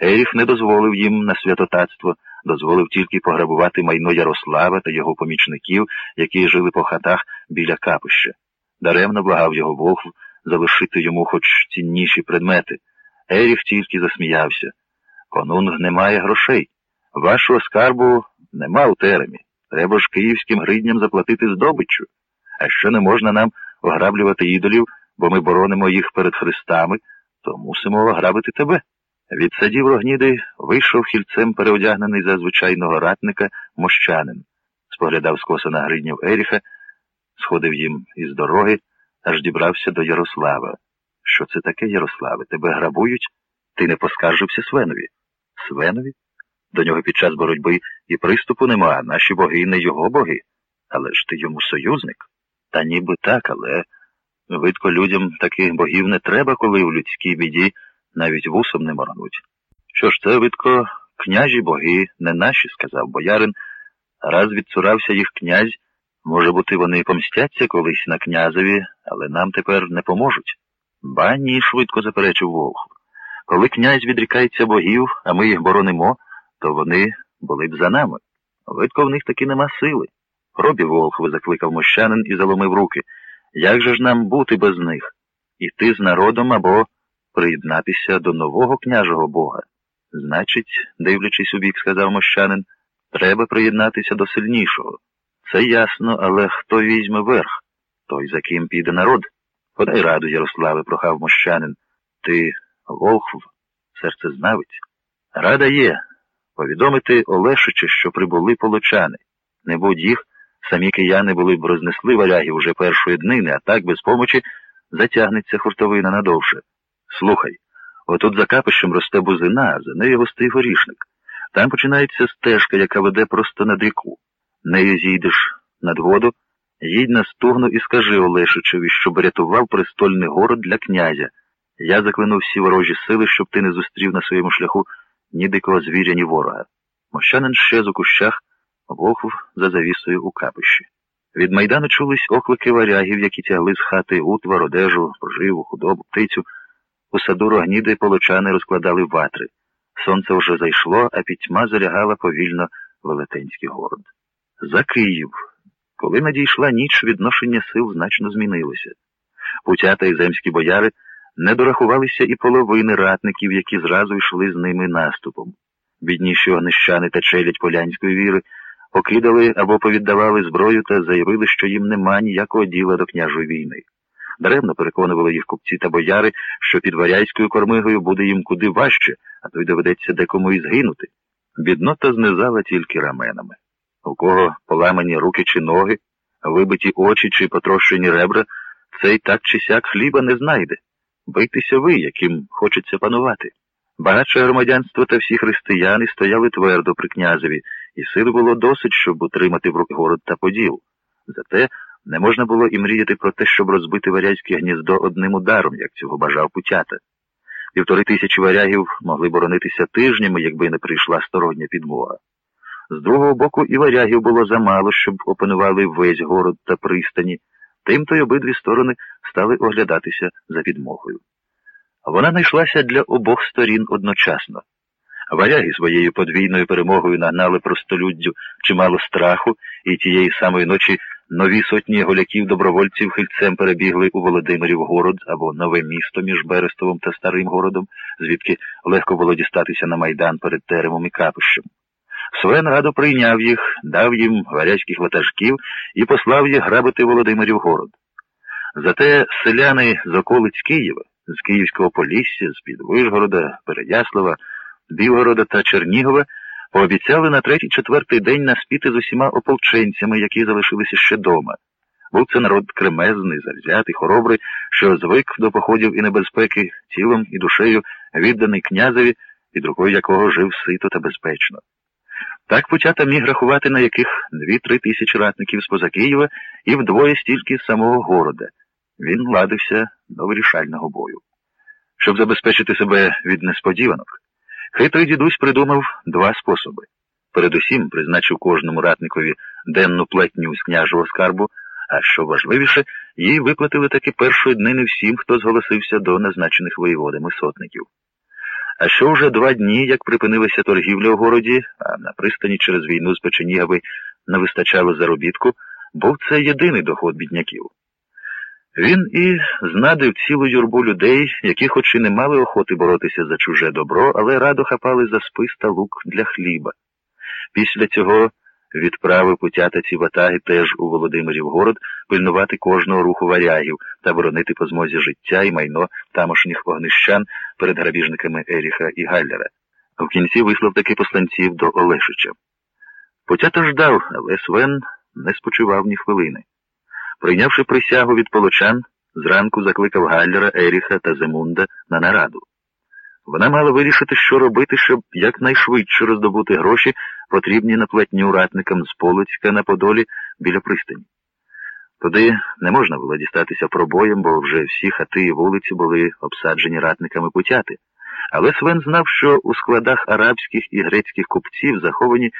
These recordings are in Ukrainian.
Еріх не дозволив їм на святотатство, дозволив тільки пограбувати майно Ярослава та його помічників, які жили по хатах біля капища. Даремно благав його Волхв залишити йому хоч цінніші предмети. Еріх тільки засміявся. Конунг не має грошей. Вашого скарбу нема у теремі. Треба ж київським гридням заплатити здобиччю. А що не можна нам ограблювати ідолів, бо ми боронимо їх перед хрестами, то мусимо ограбити тебе. Від садів Рогніди вийшов хільцем переодягнений за звичайного ратника мощанин, споглядав скоса на гриднів Еріха, сходив їм із дороги, аж дібрався до Ярослава. Що це таке, Ярославе? Тебе грабують? Ти не поскаржився Свенові? Свенові? До нього під час боротьби і приступу нема, наші боги не його боги. Але ж ти йому союзник? Та ніби так, але видко людям таких богів не треба, коли в людській біді навіть вусом не моргнуть. Що ж це, видко, княжі боги, не наші, сказав боярин. Раз відцурався їх князь, може бути, вони помстяться колись на князеві, але нам тепер не поможуть. Ба ні, швидко заперечив Волхв. Коли князь відрікається богів, а ми їх боронимо, то вони були б за нами. Видко в них таки нема сили. Робі Волхви закликав мощанин і заломив руки. Як же ж нам бути без них? Іти з народом або приєднатися до нового княжого бога? Значить, дивлячись у бік, сказав мощанин, треба приєднатися до сильнішого. Це ясно, але хто візьме верх? Той, за ким піде народ. Подай раду, Ярославе, прохав мощанин. Ти волхв, серце знавець. Рада є. Повідомити Олешича, що прибули полочани. Не будь їх, самі кияни були б рознесли варягів уже першої днини, а так без помочі затягнеться хуртовина надовше. Слухай, отут за капищем росте бузина, за нею густий горішник. Там починається стежка, яка веде просто над ріку. Нею зійдеш над воду, їдь на стогну і скажи Олешичеві, щоб рятував престольний город для князя. Я заклину всі ворожі сили, щоб ти не зустрів на своєму шляху ні дикого звіря, ні ворога. Мощанин щез у кущах, вохв за завісою у капищі. Від майдану чулись оклики варягів, які тягли з хати утвар, одежу, поживу, худобу, птицю. У саду рогніди полочани розкладали ватри. Сонце вже зайшло, а пітьма залягала повільно велетенський город. За Київ. Коли надійшла ніч, відношення сил значно змінилося. Путята і земські бояри не дорахувалися і половини ратників, які зразу йшли з ними наступом. Бідніші огнищани та челядь полянської віри покидали або повіддавали зброю та заявили, що їм нема ніякого діла до княжої війни. Даремно переконували їх купці та бояри, що під варяйською кормигою буде їм куди важче, а то й доведеться декому і згинути. Біднота знизала тільки раменами. У кого поламані руки чи ноги, вибиті очі чи потрощені ребра, цей так чи сяк хліба не знайде. Бийтеся ви, яким хочеться панувати. Багатше громадянство та всі християни стояли твердо при князеві, і сил було досить, щоб утримати в руки город та поділ. Зате не можна було і мріяти про те, щоб розбити варязьке гніздо одним ударом, як цього бажав путята. Півтори тисячі варягів могли боронитися тижнями, якби не прийшла стороння підмога. З другого боку, і варягів було замало, щоб опанували весь город та пристані. Тимто й обидві сторони стали оглядатися за підмогою. Вона знайшлася для обох сторін одночасно. Варяги своєю подвійною перемогою нагнали простолюддю чимало страху, і тієї самої ночі нові сотні голяків добровольців хильцем перебігли у Володимирів город або нове місто між Берестовим та Старим городом, звідки легко було дістатися на майдан перед теремом і капищем. Свен радо прийняв їх, дав їм варязьких ватажків і послав їх грабити Володимирів город. Зате селяни з околиць Києва, з Київського Полісся, з під Вишгорода, Переяслава, Білгорода та Чернігова пообіцяли на третій-четвертий день наспіти з усіма ополченцями, які залишилися ще дома. Був це народ кремезний, завзятий, хоробрий, що звик до походів і небезпеки, тілом і душею відданий князеві, під рукою якого жив сито та безпечно. Так Путята міг рахувати на яких дві-три тисячі ратників з поза Києва і вдвоє стільки з самого города. Він ладився до вирішального бою. Щоб забезпечити себе від несподіванок, хитрий дідусь придумав два способи. Передусім призначив кожному ратникові денну платню з княжого скарбу, а що важливіше, їй виплатили таки першої днини всім, хто зголосився до назначених воєводами сотників. А що вже два дні, як припинилася торгівля у городі, а на пристані через війну з Печенігави не вистачало заробітку, був це єдиний доход бідняків. Він і знадив цілу юрбу людей, які хоч і не мали охоти боротися за чуже добро, але радо хапали за спис та лук для хліба. Після цього відправив путятаці ватаги теж у Володимирів город пильнувати кожного руху варягів та боронити по змозі життя і майно тамошніх вогнищан перед грабіжниками Еріха і Галлера. В кінці вислав таки посланців до Олешича. Путята ждав, але Свен не спочивав ні хвилини. Прийнявши присягу від полочан, зранку закликав Галлера, Еріха та Земунда на нараду. Вона мала вирішити, що робити, щоб якнайшвидше роздобути гроші, потрібні на платню ратникам з Полоцька на Подолі біля пристані. Туди не можна було дістатися пробоєм, бо вже всі хати і вулиці були обсаджені ратниками путяти. Але Свен знав, що у складах арабських і грецьких купців заховані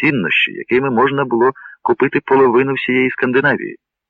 ціннощі, якими можна було купити половину всієї Скандинавії.